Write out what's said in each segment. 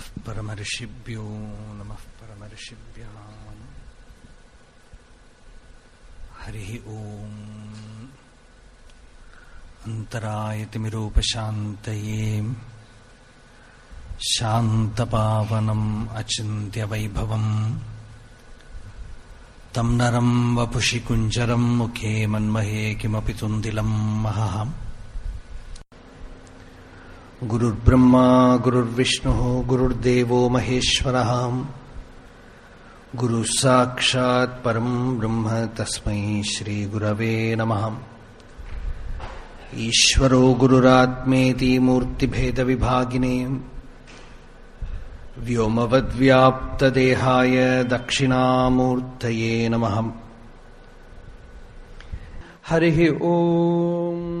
नमः परमर्षिभ्यो नमः परमर्षिभ्याम् हरिः ओम् अन्तरायतिमिरूपशान्तये शान्तपावनम् अचिन्त्यवैभवम् तम् नरम् वपुषि कुञ्जरम् मुखे मन्महे किमपि तुन्दिलम् महः गुरुर्ब्रह्मा, गुरुर्विष्णुः महेश्वरः। गुरुः साक्षात् परम् ब्रह्म तस्मै श्रीगुरवे नमः। ईश्वरो गुरुरात्मेति मूर्तिभेदविभागिने, व्योमवद्व्याप्तदेहाय दक्षिणामूर्तये नमः। हरिः ओम्।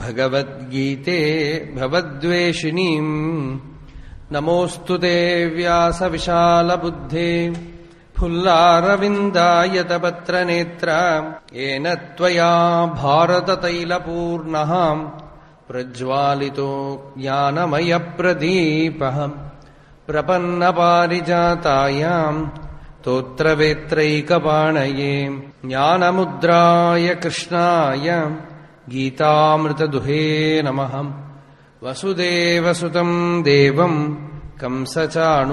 भगवद्गीते भवद्वेषिणीम् नमोऽस्तु ते व्यासविशालबुद्धे फुल्लारविन्दायतपत्रनेत्र येन त्वया भारततैलपूर्णः प्रज्वालितो ज्ञानमयप्रदीपः प्रपन्नपारिजातायाम् स्तोत्रवेत्रैकपाणये ज्ञानमुद्राय कृष्णाय गीतामृतदुहे नमः वसुदेवसुतम् देवम् कंसचाणूरमर्दनम्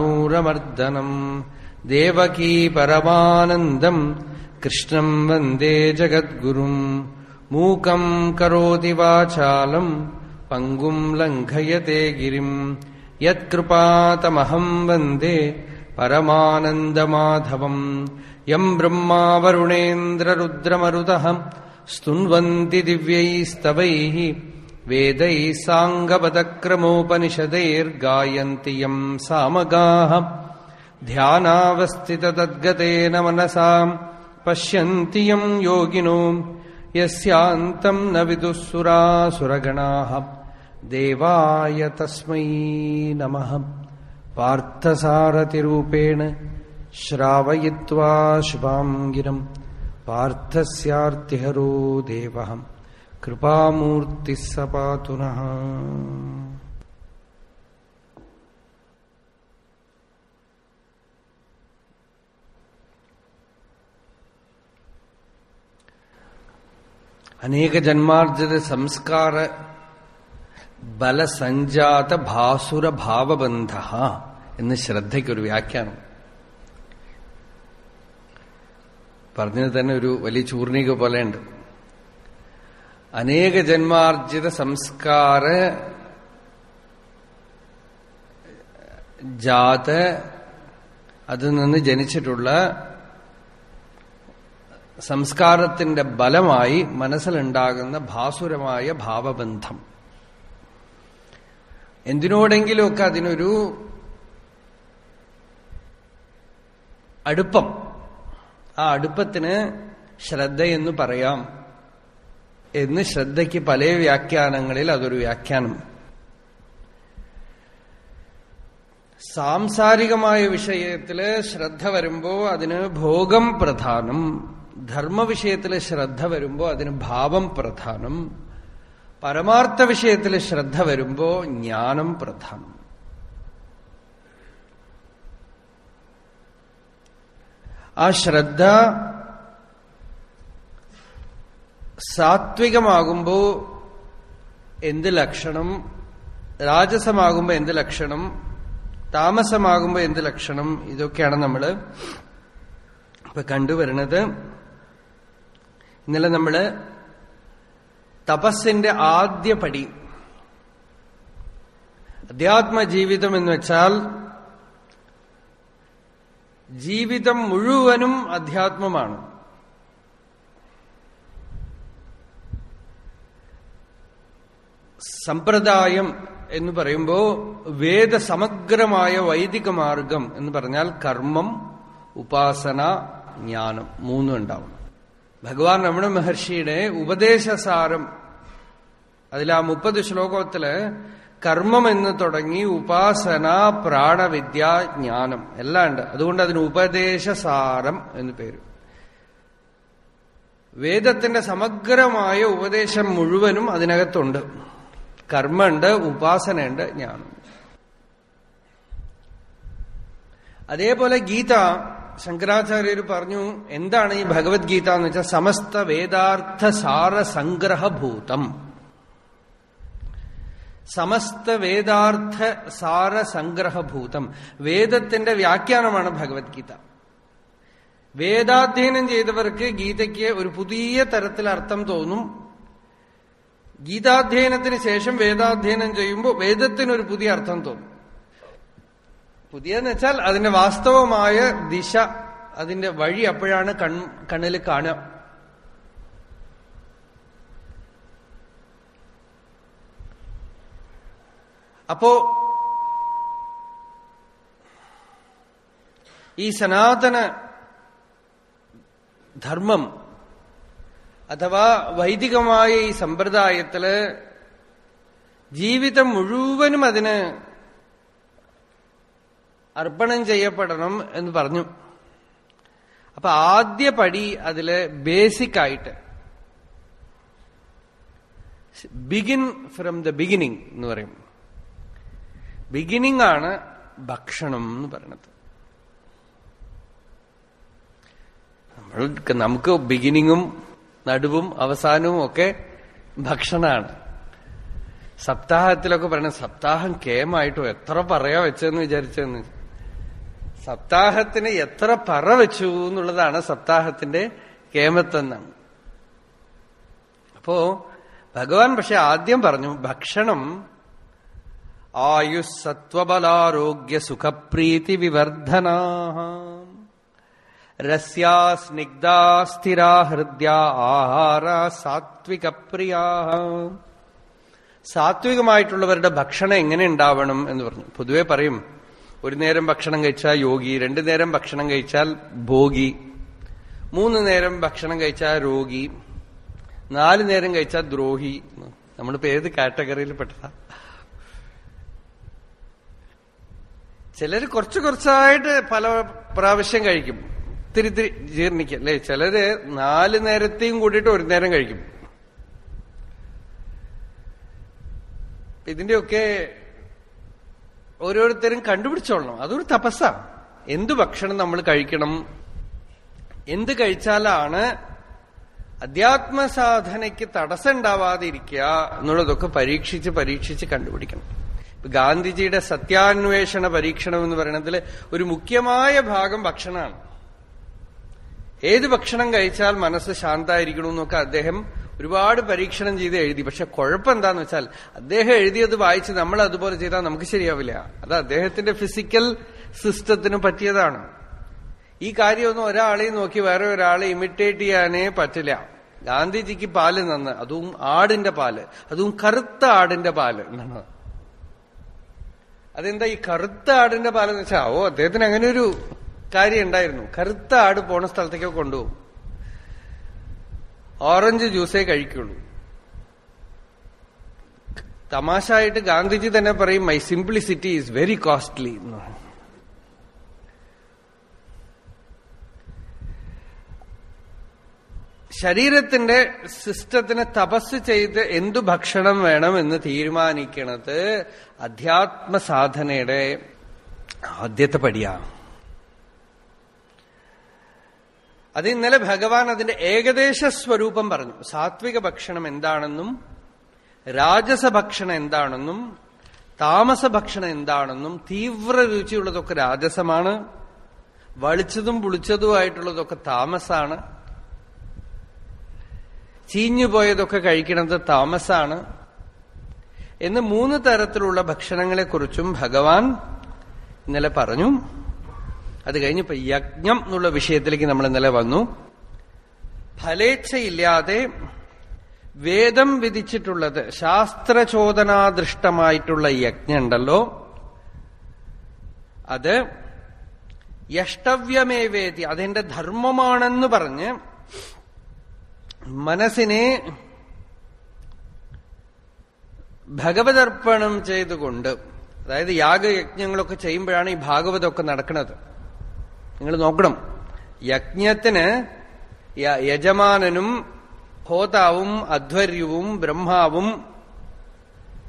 देवकी परमानन्दम् कृष्णम् वन्दे जगद्गुरुम् मूकम् करोति वाचालम् पङ्गुम् लङ्घयते गिरिम् यत्कृपातमहम् वन्दे परमानन्दमाधवम् यम् ब्रह्मा वरुणेन्द्ररुद्रमरुतः स्तुन्वन्ति दिव्यैस्तवैः वेदैः साङ्गपदक्रमोपनिषदैर्गायन्ति यम् सामगाः ध्यानावस्थिततद्गतेन मनसाम् पश्यन्ति यम् योगिनो यस्यान्तम् न विदुः सुरासुरगणाः देवाय तस्मै नमः पार्थसारथिरूपेण श्रावयित्वा शुभाम् गिरम् पार्थस्यार्तिहरो देवः कृपामूर्तिः स पातु नः അനേക ജന്മാർജിത സംസ്കാര ബലസഞ്ജാത ഭാസുര ഭാവബന്ധ എന്ന് ശ്രദ്ധയ്ക്കൊരു വ്യാഖ്യാനം പറഞ്ഞത് തന്നെ ഒരു വലിയ ചൂർണിക പോലെയുണ്ട്. അനേക ജന്മാർജിത സംസ്കാര ജാത അതിൽ നിന്ന് ജനിച്ചിട്ടുള്ള സംസ്കാരത്തിന്റെ ബലമായി മനസ്സിലുണ്ടാകുന്ന ഭാസുരമായ ഭാവബന്ധം. എന്തിനോടെങ്കിലുമൊക്കെ അതിനൊരു അടുപ്പം ആ അടുപ്പത്തിന് ശ്രദ്ധയെന്ന് പറയാം. എന്ന് ശ്രദ്ധയ്ക്ക് പല വ്യാഖ്യാനങ്ങളിൽ അതൊരു വ്യാഖ്യാനം. സാംസാരികമായ വിഷയത്തിൽ ശ്രദ്ധ വരുമ്പോ അതിന് ഭോഗം പ്രധാനം. ധർമ്മവിഷയത്തിൽ ശ്രദ്ധ വരുമ്പോ അതിന് ഭാവം പ്രധാനം. പരമാർത്ഥ വിഷയത്തിൽ ശ്രദ്ധ വരുമ്പോ ജ്ഞാനം പ്രധാനം. ആ ശ്രദ്ധ സാത്വികമാകുമ്പോ എന്ത് ലക്ഷണം രാജസമാകുമ്പോ എന്ത് ലക്ഷണം താമസമാകുമ്പോ എന്ത് ലക്ഷണം ഇതൊക്കെയാണ് നമ്മൾ ഇപ്പൊ കണ്ടുവരുന്നത്. ഇന്നലെ നമ്മൾ തപസ്സിന്റെ ആദ്യ പടി അധ്യാത്മ ജീവിതം എന്ന് വെച്ചാൽ ജീവിതം മുഴുവനും അധ്യാത്മമാണ്. സമ്പ്രദായം എന്ന് പറയുമ്പോൾ വേദസമഗ്രമായ വൈദിക മാർഗം എന്ന് പറഞ്ഞാൽ കർമ്മം ഉപാസന ജ്ഞാനം മൂന്നും ഉണ്ടാവും ഭഗവാൻ രമണ മഹർഷിയുടെ ഉപദേശസാരം അതിൽ ആ മുപ്പത് ശ്ലോകത്തിൽ കർമ്മം എന്ന് തുടങ്ങി ഉപാസന പ്രാണവിദ്യ ജ്ഞാനം. എല്ലാം ഉണ്ട്. അതുകൊണ്ട് അതിന് ഉപദേശസാരം എന്ന് പേര്. വേദത്തിന്റെ സമഗ്രമായ ഉപദേശം മുഴുവനും അതിനകത്തുണ്ട്. കർമ്മമുണ്ട് ഉപാസനയുണ്ട് ജ്ഞാനം. അതേപോലെ ഗീത ശങ്കരാചാര്യർ പറഞ്ഞു എന്താണ് ഈ ഭഗവത്ഗീത എന്ന് വെച്ചാൽ സമസ്ത വേദാർത്ഥ സാര സംഗ്രഹഭൂതം സമസ്ത വേദാർത്ഥ സാര സംഗ്രഹഭൂതം. വേദത്തിന്റെ വ്യാഖ്യാനമാണ് ഭഗവത്ഗീത. വേദാധ്യയനം ചെയ്തവർക്ക് ഗീതയ്ക്ക് ഒരു പുതിയ തരത്തിൽ അർത്ഥം തോന്നും. ഗീതാധ്യയനത്തിന് ശേഷം വേദാധ്യയനം ചെയ്യുമ്പോൾ വേദത്തിനൊരു പുതിയ അർത്ഥം തോന്നും. പുതിയെന്ന് വെച്ചാൽ അതിന്റെ വാസ്തവമായ ദിശ അതിന്റെ വഴി അപ്പോഴാണ് കൺ കണ്ണിൽ കാണുക. അപ്പോ ഈ സനാതന ധർമ്മം അഥവാ വൈദികമായ ഈ സമ്പ്രദായത്തിൽ ജീവിതം മുഴുവനും അതിന് അർപ്പണം ചെയ്യപ്പെടണം എന്ന് പറഞ്ഞു. അപ്പൊ ആദ്യ പടി അതിൽ ബേസിക് ആയിട്ട് ബിഗിൻ ഫ്രം ദ ബിഗിനിങ് എന്ന് പറയും. ബിഗിനിങ് ആണ് ഭക്ഷണം എന്ന് പറയണത് നമ്മൾക്ക് നമുക്ക് ബിഗിനിങ്ങും നടുവും അവസാനവും ഒക്കെ ഭക്ഷണമാണ്. സപ്താഹത്തിലൊക്കെ പറയണ സപ്താഹം കേമായിട്ടോ എത്ര പറയാ വെച്ചെന്ന് വിചാരിച്ചെന്ന്. സപ്താഹത്തിന് എത്ര പറ വെച്ചു എന്നുള്ളതാണ് സപ്താഹത്തിന്റെ കേമത്തെന്നാണ്. അപ്പോ ഭഗവാൻ പക്ഷെ ആദ്യം പറഞ്ഞു ഭക്ഷണം സുഖപ്രീതി വിവർധനാ രസ്യാ സ്നിഗ്ധാ സ്ഥിരാ ആഹാര സാത്വിക പ്രിയാ സാത്വികമായിട്ടുള്ളവരുടെ ഭക്ഷണം എങ്ങനെ ഉണ്ടാവണം എന്ന് പറഞ്ഞു. പൊതുവെ പറയും ഒരു നേരം ഭക്ഷണം കഴിച്ചാൽ യോഗി രണ്ടു നേരം ഭക്ഷണം കഴിച്ചാൽ ഭോഗി മൂന്ന് നേരം ഭക്ഷണം കഴിച്ചാൽ രോഗി നാല് നേരം കഴിച്ചാൽ ദ്രോഹി. നമ്മളിപ്പോ ഏത് കാറ്റഗറിയിൽ പെട്ടതാ ചിലര് കുറച്ച് കുറച്ചായിട്ട് പല പ്രാവശ്യം കഴിക്കും. ഇത്തിരി ഇത്തിരി ജീർണിക്കും. അല്ലെ? ചിലര് നാല് നേരത്തെയും കൂടിയിട്ട് ഒരു നേരം കഴിക്കും. ഇതിന്റെയൊക്കെ ഓരോരുത്തരും കണ്ടുപിടിച്ചോളണം. അതൊരു തപസ്സാണ് എന്ത് ഭക്ഷണം നമ്മൾ കഴിക്കണം? എന്ത് കഴിച്ചാലാണ് അധ്യാത്മസാധനയ്ക്ക് തടസ്സം ഉണ്ടാവാതിരിക്കുക എന്നുള്ളതൊക്കെ പരീക്ഷിച്ച് പരീക്ഷിച്ച് കണ്ടുപിടിക്കണം. ഗാന്ധിജിയുടെ സത്യാന്വേഷണ പരീക്ഷണം എന്ന് പറയുന്നതിൽ ഒരു മുഖ്യമായ ഭാഗം ഭക്ഷണമാണ്. ഏത് ഭക്ഷണം കഴിച്ചാൽ മനസ്സ് ശാന്തായിരിക്കണമെന്നൊക്കെ അദ്ദേഹം ഒരുപാട് പരീക്ഷണം ചെയ്ത് എഴുതി. പക്ഷെ കുഴപ്പം എന്താന്ന് വെച്ചാൽ അദ്ദേഹം എഴുതിയത് വായിച്ച് നമ്മൾ അതുപോലെ ചെയ്താൽ നമുക്ക് ശരിയാവില്ല. അത് അദ്ദേഹത്തിന്റെ ഫിസിക്കൽ സിസ്റ്റത്തിന് പറ്റിയതാണ്. ഈ കാര്യമൊന്നും ഒരാളെയും നോക്കി വേറെ ഒരാളെ ഇമിറ്റേറ്റ് ചെയ്യാനേ പറ്റില്ല. ഗാന്ധിജിക്ക് പാൽ നന്ന്. അതും ആടിന്റെ പാൽ. അതും കറുത്ത ആടിന്റെ പാൽ എന്നാണ്. അതെന്താ ഈ കറുത്ത ആടിന്റെ പാലെന്ന് വെച്ചാൽ ഓ അദ്ദേഹത്തിന് അങ്ങനെ ഒരു കാര്യം ഉണ്ടായിരുന്നു. കറുത്ത ആട് പോണ സ്ഥലത്തേക്കോ കൊണ്ടുപോകും. ഓറഞ്ച് ജ്യൂസേ കഴിക്കുള്ളൂ. തമാശ ആയിട്ട് ഗാന്ധിജി തന്നെ പറയും my simplicity is very costly എന്ന്. ശരീരത്തിന്റെ സിസ്റ്റത്തിന് തപസ് ചെയ്ത് എന്തു ഭക്ഷണം വേണം എന്ന് തീരുമാനിക്കണത് അധ്യാത്മ സാധനയുടെ ആദ്യത്തെ പടിയാണ്. അത് ഇന്നലെ ഭഗവാൻ അതിന്റെ ഏകദേശ സ്വരൂപം പറഞ്ഞു. സാത്വിക ഭക്ഷണം എന്താണെന്നും രാജസ ഭക്ഷണം എന്താണെന്നും താമസ ഭക്ഷണം എന്താണെന്നും തീവ്ര രുചിയുള്ളതൊക്കെ രാജസമാണ് വളിച്ചതും പുളിച്ചതുമായിട്ടുള്ളതൊക്കെ താമസാണ്. ചീഞ്ഞുപോയതൊക്കെ കഴിക്കുന്നത് താമസാണ്. എന്ന് മൂന്ന് തരത്തിലുള്ള ഭക്ഷണങ്ങളെക്കുറിച്ചും ഭഗവാൻ ഇന്നലെ പറഞ്ഞു. അത് കഴിഞ്ഞപ്പോ യജ്ഞം എന്നുള്ള വിഷയത്തിലേക്ക് നമ്മൾ ഇന്നലെ വന്നു. ഫലേച്ഛയില്ലാതെ വേദം വിധിച്ചിട്ടുള്ളത് ശാസ്ത്രചോദനാദൃഷ്ടമായിട്ടുള്ള യജ്ഞം ഉണ്ടല്ലോ അത് യഷ്ടവ്യമേവേതി അതെന്റെ ധർമ്മമാണെന്ന് പറഞ്ഞ് മനസ്സിനെ ഭഗവതർപ്പണം ചെയ്തുകൊണ്ട് അതായത് യാഗയജ്ഞങ്ങളൊക്കെ ചെയ്യുമ്പോഴാണ് ഈ ഭാഗവതമൊക്കെ നടക്കുന്നത്. നിങ്ങൾ നോക്കണം. യജ്ഞത്തിന് യജമാനനും ഹോതാവും അധ്വര്യവും ബ്രഹ്മാവും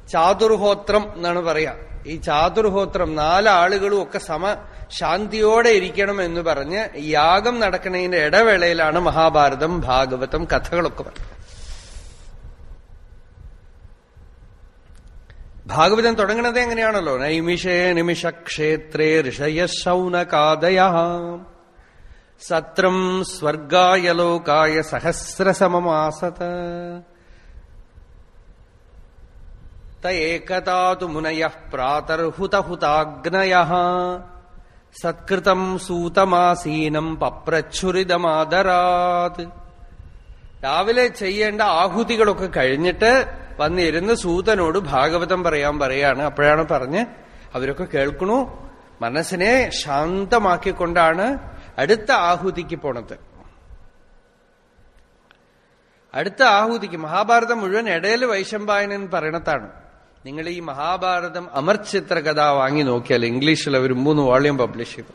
ചാതുർഹോത്രം എന്നാണ് പറയുക. ഈ ചാതുർഹോത്രം നാലാളുകളും ഒക്കെ സമ ശാന്തിയോടെ ഇരിക്കണം എന്ന് പറഞ്ഞ് യാഗം നടക്കുന്നതിന്റെ ഇടവേളയിലാണ് മഹാഭാരതം ഭാഗവതം കഥകളൊക്കെ പറഞ്ഞത്. ഭാഗവതം തുടങ്ങുന്നത് എങ്ങനെയാണല്ലോ? നൈമിഷേ നിമിഷക്ഷേത്രേ ഋഷയ ശൗനകാദയ. സത്രം സ്വർഗായ ലോകായ സഹസ്രസമമാസത. തേകതാതു മുനയ പ്രാതർഹുതഹുതാഗ്നയ. സത്കൃതം സൂതമാസീനം പപ്രച്ഛുരിതമാദരാത്. രാവിലെ ചെയ്യേണ്ട ആഹുതികളൊക്കെ കഴിഞ്ഞിട്ട് വന്നിരുന്ന് സൂതനോട് ഭാഗവതം പറയാൻ പറയാണ്. അപ്പോഴാണ് പറഞ്ഞ് അവരൊക്കെ കേൾക്കണു. മനസ്സിനെ ശാന്തമാക്കിക്കൊണ്ടാണ് അടുത്ത ആഹുതിക്ക് പോണത്. അടുത്ത ആഹുതിക്ക് മഹാഭാരതം മുഴുവൻ ഇടയിൽ വൈശമ്പായനൻ പറയണത്താണ് നിങ്ങൾ ഈ മഹാഭാരതം അമർചിത്ര കഥ വാങ്ങി നോക്കിയാൽ ഇംഗ്ലീഷിൽ അവർ മൂന്ന് വോളിയം പബ്ലിഷ് ചെയ്തു.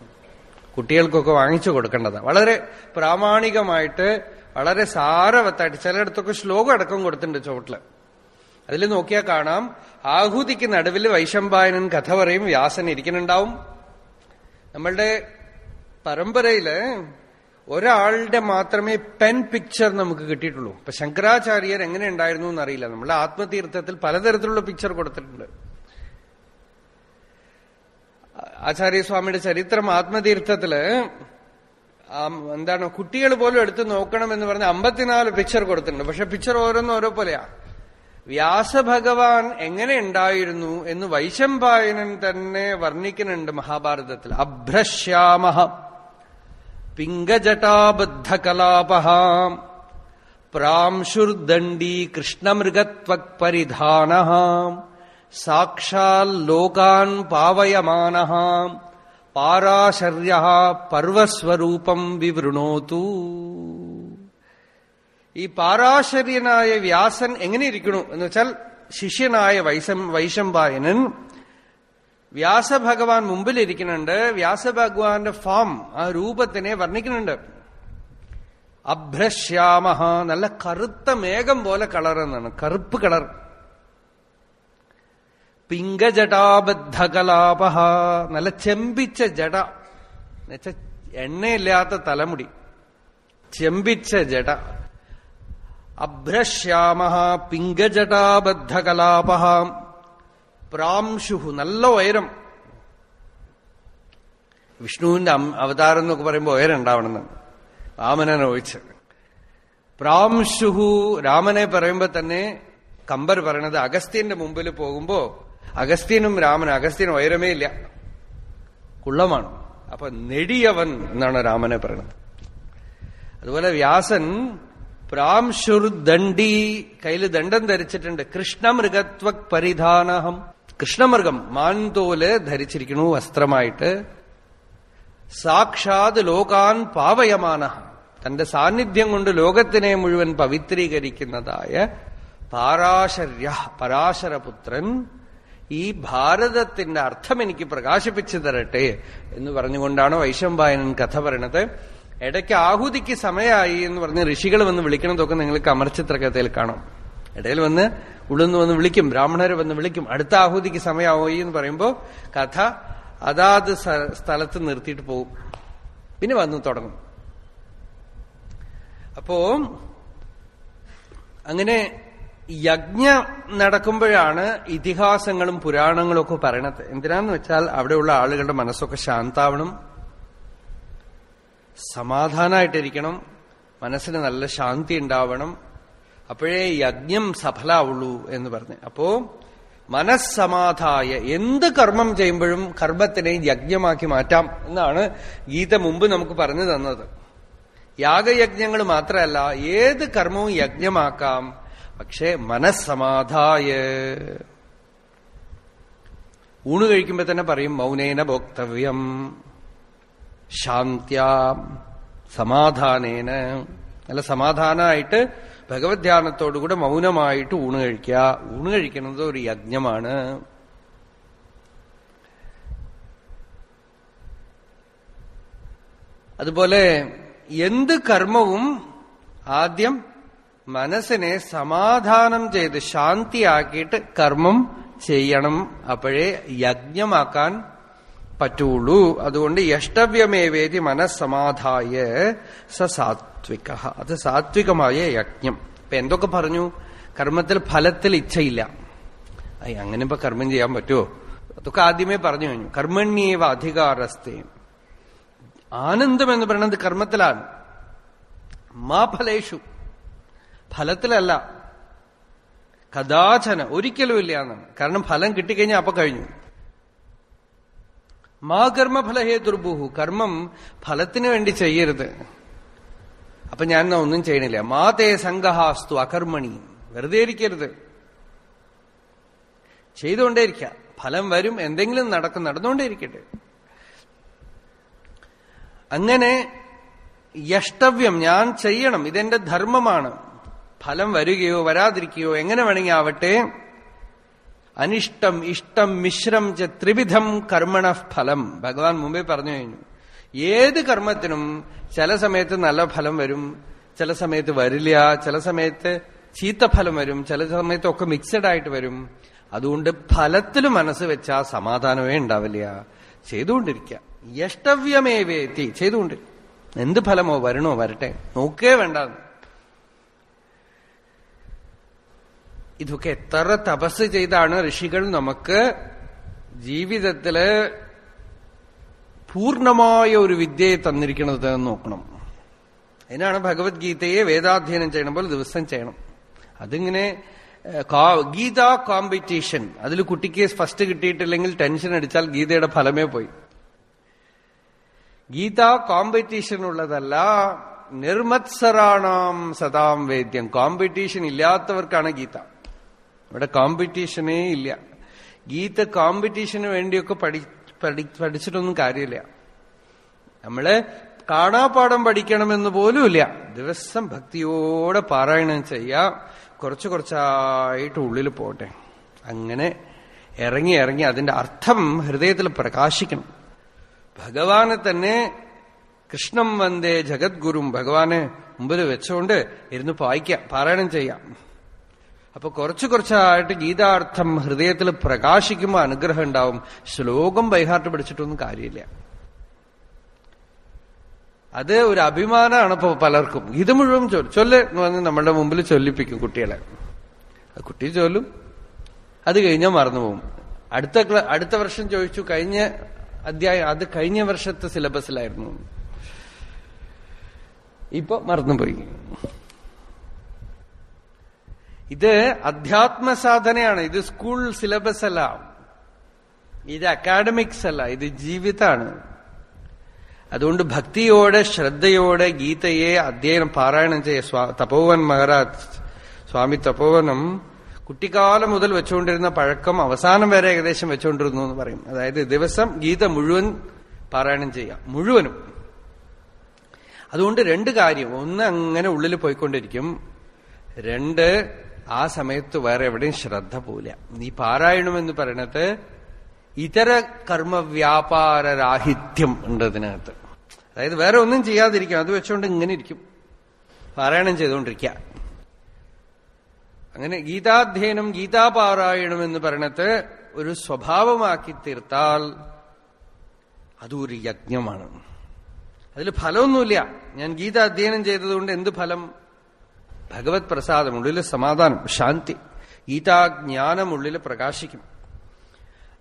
കുട്ടികൾക്കൊക്കെ വാങ്ങിച്ചു കൊടുക്കേണ്ടതാണ് വളരെ പ്രാമാണികമായിട്ട് വളരെ സാരവത്തായിട്ട് ചിലയിടത്തൊക്കെ ശ്ലോകം അടക്കം കൊടുത്തിട്ടുണ്ട് ചോട്ടിൽ അതിൽ നോക്കിയാൽ കാണാം ആഹുതിക്ക് നടുവിൽ വൈശമ്പായനൻ കഥ പറയും വ്യാസൻ ഇരിക്കുന്നുണ്ടാവും. നമ്മളുടെ പരമ്പരയിൽ ഒരാളുടെ മാത്രമേ പെൻ പിക്ചർ നമുക്ക് കിട്ടിയിട്ടുള്ളൂ. ഇപ്പൊ ശങ്കരാചാര്യർ എങ്ങനെ ഉണ്ടായിരുന്നു എന്നറിയില്ല. നമ്മളെ ആത്മതീർത്ഥത്തിൽ പലതരത്തിലുള്ള പിക്ചർ കൊടുത്തിട്ടുണ്ട്. ആചാര്യസ്വാമിയുടെ ചരിത്രം ആത്മതീർത്ഥത്തിൽ എന്താണ് കുട്ടികൾ പോലും എടുത്ത് നോക്കണം എന്ന് പറഞ്ഞ അമ്പത്തിനാല് പിക്ചർ കൊടുത്തിട്ടുണ്ട്. പക്ഷെ പിക്ചർ ഓരോന്നും ഓരോ പോലെയാ. വ്യാസഭഗവാൻ എങ്ങനെ ഉണ്ടായിരുന്നു എന്ന് വൈശമ്പായനൻ തന്നെ വർണിക്കുന്നുണ്ട് മഹാഭാരതത്തിൽ. അഭ്രശ്യാമ പിംഗജടാബദ്ധകലാപഹാം. പ്രാംശുർദണ്ഡീ കൃഷ്ണമൃഗത്വക്പരിധാന സാക്ഷാൽ ലോകാൻ പാവയമാന പാരാശര്യ പർവസ്വരൂപം വിവൃണോതു. ഈ പാരാശര്യനായ വ്യാസൻ എങ്ങനെ ഇരിക്കണു? എന്ന് വെച്ചാൽ ശിഷ്യനായ വൈശം വൈശമ്പായനൻ വ്യാസഭഗവാൻ മുമ്പിലിരിക്കുന്നുണ്ട്. വ്യാസഭഗവാന്റെ ഫോം ആ രൂപത്തിനെ വർണിക്കുന്നുണ്ട്. അഭ്രശ്യാമ നല്ല കറുത്ത മേഘം പോലെ കളർ എന്നാണ്. കറുപ്പ് കളർ പിങ്കജടാബദ്ധകലാപ നല്ല ചെമ്പിച്ച ജട. എന്നുവെച്ച എണ്ണയില്ലാത്ത തലമുടി. ചെമ്പിച്ച ജട. അഭ്രശ്യാമ പിങ്കജടാബദ്ധകലാപ പ്രാംശുഹു നല്ല ഉയരം. വിഷ്ണുവിന്റെ അവതാരം എന്നൊക്കെ പറയുമ്പോൾ ഉയരം ഉണ്ടാവണം രാമനെ ഒഴിച്ച് പ്രാംശുഹു രാമനെ പറയുമ്പോ തന്നെ കമ്പർ പറയണത് അഗസ്ത്യന്റെ മുമ്പിൽ പോകുമ്പോ അഗസ്ത്യനും രാമനും അഗസ്ത്യൻ ഉയരമേ ഇല്ല. കുള്ളമാണ്. അപ്പൊ നെടിയവൻ എന്നാണ് രാമനെ പറയണത്. അതുപോലെ വ്യാസൻ പ്രാംശുർ ദണ്ഡി കയ്യിൽ ദണ്ഡം ധരിച്ചിട്ടുണ്ട്. കൃഷ്ണമൃഗത്വ പരിധാനഹം. കൃഷ്ണമൃഗം മാൻതോൽ ധരിച്ചിരിക്കുന്നു വസ്ത്രമായിട്ട്. സാക്ഷാത് ലോകാൻ പാവയമാന. തന്റെ സാന്നിധ്യം കൊണ്ട് ലോകത്തിനെ മുഴുവൻ പവിത്രീകരിക്കുന്നതായ പാരാശര്യ പരാശരപുത്രൻ ഈ ഭാരതത്തിന്റെ അർത്ഥം എനിക്ക് പ്രകാശിപ്പിച്ചു തരട്ടെ എന്ന് പറഞ്ഞുകൊണ്ടാണ് വൈശമ്പായനൻ കഥ പറയണത്. ഇടയ്ക്ക് ആഹുതിക്ക് സമയമായി എന്ന് പറഞ്ഞ് ഋഷികൾ വന്ന് വിളിക്കണതൊക്കെ നിങ്ങൾക്ക് അമർചിത്ര കഥയിൽ കാണാം. ഇടയിൽ വന്ന് ഉള്ളുന്ന് വന്ന് വിളിക്കും ബ്രാഹ്മണരെ വന്ന് വിളിക്കും. അടുത്ത ആഹുതിക്ക് സമയമായി എന്ന് പറയുമ്പോൾ കഥ അതാത് സ്ഥലത്ത് നിർത്തിയിട്ട് പോകും പിന്നെ വന്ന് തുടങ്ങും. അപ്പോ അങ്ങനെ യജ്ഞ നടക്കുമ്പോഴാണ് ഇതിഹാസങ്ങളും പുരാണങ്ങളും ഒക്കെ പറയണത്. എന്തിനാന്ന് വെച്ചാൽ അവിടെയുള്ള ആളുകളുടെ മനസ്സൊക്കെ ശാന്താവണം സമാധാനമായിട്ടിരിക്കണം മനസ്സിന് നല്ല ശാന്തി ഉണ്ടാവണം അപ്പോഴേ യജ്ഞം സഫലാവുള്ളൂ എന്ന് പറഞ്ഞു. അപ്പോ മനസ്സമാധായ എന്ത് കർമ്മം ചെയ്യുമ്പോഴും കർമ്മത്തിനെ യജ്ഞമാക്കി മാറ്റാം എന്നാണ് ഗീത മുമ്പ് നമുക്ക് പറഞ്ഞു തന്നത്. യാഗയജ്ഞങ്ങൾ മാത്രമല്ല ഏത് കർമ്മവും യജ്ഞമാക്കാം. പക്ഷേ മനസ്സമാധായ. ഊണ് കഴിക്കുമ്പോ തന്നെ പറയും മൗനേന ഭോക്തവ്യം. ശാന്ത്യ സമാധാനേന. നല്ല സമാധാനമായിട്ട് ഭഗവത് ധ്യാനത്തോടുകൂടെ മൗനമായിട്ട് ഊണ് കഴിക്കുക. ഊണ് കഴിക്കുന്നത് ഒരു യജ്ഞമാണ്. അതുപോലെ എന്ത് കർമ്മവും ആദ്യം മനസ്സിനെ സമാധാനം ചെയ്ത് ശാന്തിയാക്കിയിട്ട് കർമ്മം ചെയ്യണം. അപ്പോഴേ യജ്ഞമാക്കാൻ പറ്റുള്ളൂ അതുകൊണ്ട് യഷ്ടവ്യമേവേതി മനസ്സമാധായ സ സാത്വിക. അത് സാത്വികമായ യജ്ഞം. ഇപ്പൊ എന്തൊക്കെ പറഞ്ഞു? കർമ്മത്തിൽ ഫലത്തിൽ ഇച്ഛയില്ല. അങ്ങനെ ഇപ്പൊ കർമ്മം ചെയ്യാൻ പറ്റുമോ അതൊക്കെ ആദ്യമേ പറഞ്ഞു കഴിഞ്ഞു. കർമ്മണ്യേവ അധികാരസ്ഥേ. ആനന്ദം എന്ന് പറയുന്നത് കർമ്മത്തിലാണ്. മാ ഫലേഷു. ഫലത്തിലല്ല. കഥാചന. ഒരിക്കലും ഇല്ല എന്നാണ്. കാരണം ഫലം കിട്ടിക്കഴിഞ്ഞാൽ അപ്പൊ കഴിഞ്ഞു. മാ കർമ്മഫലഹേ ദുർബുഹു. കർമ്മം ഫലത്തിന് വേണ്ടി ചെയ്യരുത്. അപ്പൊ ഞാൻ ഒന്നും ചെയ്യണില്ല. മാതേ സംഘഹാസ്തു അകർമ്മണി. വെറുതെ ഇരിക്കരുത്. ചെയ്തുകൊണ്ടേയിരിക്ക. ഫലം വരും എന്തെങ്കിലും നടക്കും നടന്നുകൊണ്ടേയിരിക്കട്ടെ. അങ്ങനെ യഷ്ടവ്യം ഞാൻ ചെയ്യണം ഇതെന്റെ ധർമ്മമാണ്. ഫലം വരികയോ വരാതിരിക്കുകയോ എങ്ങനെ വേണമെങ്കിൽ ആവട്ടെ? അനിഷ്ടം ഇഷ്ടം മിശ്രം ച ത്രിവിധം കർമ്മണ ഫലം. ഭഗവാൻ മുമ്പേ പറഞ്ഞു കഴിഞ്ഞു. ഏത് കർമ്മത്തിനും ചില സമയത്ത് നല്ല ഫലം വരും ചില സമയത്ത് വരില്ല ചില സമയത്ത് ചീത്ത ഫലം വരും ചില സമയത്ത് ഒക്കെ മിക്സഡ് ആയിട്ട് വരും. അതുകൊണ്ട് ഫലത്തിൽ മനസ്സ് വെച്ചാൽ സമാധാനമേ ഉണ്ടാവില്ല. ചെയ്തുകൊണ്ടിരിക്കുക യഷ്ടവ്യമേവേത്തി ചെയ്തുകൊണ്ട്. എന്ത് ഫലമോ വരണോ വരട്ടെ. നോക്കേ വേണ്ട ഇതൊക്കെ എത്ര തപസ് ചെയ്താണ് ഋഷികൾ നമുക്ക് ജീവിതത്തിൽ പൂർണമായ ഒരു വിദ്യയെ തന്നിരിക്കുന്നത് എന്ന് നോക്കണം. അതിനാണ് ഭഗവത്ഗീതയെ വേദാധ്യയനം ചെയ്യണമ്പോൾ ദിവസം ചെയ്യണം. അതിങ്ങനെ ഗീത കോമ്പറ്റീഷൻ അതിൽ കുട്ടിക്ക് ഫസ്റ്റ് കിട്ടിയിട്ടില്ലെങ്കിൽ ടെൻഷൻ അടിച്ചാൽ ഗീതയുടെ ഫലമേ പോയി. ഗീത കോമ്പറ്റീഷൻ ഉള്ളതല്ല നിർമത്സരാണാം സദാം വേദ്യം. കോമ്പറ്റീഷൻ ഇല്ലാത്തവർക്കാണ് ഗീത. ഇവിടെ കോമ്പറ്റീഷനേ ഇല്ല. ഗീത കോമ്പറ്റീഷന് വേണ്ടിയൊക്കെ പഠി പഠി പഠിച്ചിട്ടൊന്നും കാര്യമില്ല. നമ്മൾ കാണാപ്പാടം പഠിക്കണമെന്ന് പോലുമില്ല ദിവസം ഭക്തിയോടെ പാരായണം ചെയ്യാം. കുറച്ചു കുറച്ചായിട്ട് ഉള്ളിൽ പോട്ടെ. അങ്ങനെ ഇറങ്ങി ഇറങ്ങി അതിന്റെ അർത്ഥം ഹൃദയത്തിൽ പ്രകാശിക്കണം. ഭഗവാനെ തന്നെ കൃഷ്ണം വന്ദേ ജഗദ്ഗുരും ഭഗവാനെ മുമ്പിൽ വെച്ചുകൊണ്ട് ഇരുന്ന് വായിക്കാം പാരായണം ചെയ്യാം. അപ്പൊ കുറച്ച് കുറച്ചായിട്ട് ഗീതാർത്ഥം ഹൃദയത്തിൽ പ്രകാശിക്കുമ്പോൾ അനുഗ്രഹം ഉണ്ടാവും. ശ്ലോകം ബൈഹാർട്ട് പഠിച്ചിട്ടൊന്നും കാര്യമില്ല. അത് ഒരു അഭിമാനമാണ് ഇപ്പൊ പലർക്കും. ഇത് മുഴുവൻ ചൊല്ല് ചൊല്ല് എന്ന് പറഞ്ഞ് നമ്മളുടെ മുമ്പിൽ ചൊല്ലിപ്പിക്കും കുട്ടികളെ. കുട്ടി ചൊല്ലും. അത് കഴിഞ്ഞാൽ മറന്നുപോകും അടുത്ത അടുത്ത വർഷം ചോദിച്ചു കഴിഞ്ഞ അധ്യായം അത് കഴിഞ്ഞ വർഷത്തെ സിലബസിലായിരുന്നു. ഇപ്പൊ മറന്നുപോയി. ഇത് അധ്യാത്മ സാധനയാണ് ഇത് സ്കൂൾ സിലബസ് അല്ല. ഇത് അക്കാഡമിക്സ് അല്ല. ഇത് ജീവിതമാണ് അതുകൊണ്ട് ഭക്തിയോടെ ശ്രദ്ധയോടെ ഗീതയെ അധ്യയനം പാരായണം ചെയ്യ തപോവൻ മഹാരാജ് സ്വാമി തപോവനം കുട്ടിക്കാലം മുതൽ വെച്ചുകൊണ്ടിരുന്ന പഴക്കം അവസാനം വരെ ഏകദേശം വെച്ചുകൊണ്ടിരുന്നു എന്ന് പറയും. അതായത് ദിവസം ഗീത മുഴുവൻ പാരായണം ചെയ്യാം മുഴുവനും. അതുകൊണ്ട് രണ്ട് കാര്യം. ഒന്ന് അങ്ങനെ ഉള്ളിൽ പോയിക്കൊണ്ടിരിക്കും. രണ്ട് ആ സമയത്ത് വേറെ എവിടെയും ശ്രദ്ധ പോല നീ പാരായണം എന്ന് പറയണത് ഇതര കർമ്മവ്യാപാരരാഹിത്യം ഉണ്ട് അതിനകത്ത് അതായത് വേറെ ഒന്നും ചെയ്യാതിരിക്കും അത് വെച്ചുകൊണ്ട് ഇങ്ങനെ ഇരിക്കും. പാരായണം ചെയ്തുകൊണ്ടിരിക്കുക അങ്ങനെ ഗീതാധ്യയനം ഗീതാപാരായണം എന്ന് പറയണത് ഒരു സ്വഭാവമാക്കി തീർത്താൽ അതൊരു യജ്ഞമാണ്. അതിൽ ഫലമൊന്നുമില്ല. ഞാൻ ഗീത അധ്യയനം ചെയ്തതുകൊണ്ട് എന്ത് ഫലം? ഭഗവത് പ്രസാദം ഉള്ളിൽ സമാധാനം ശാന്തി. ഗീതാജ്ഞാനം ഉള്ളിൽ പ്രകാശിക്കും.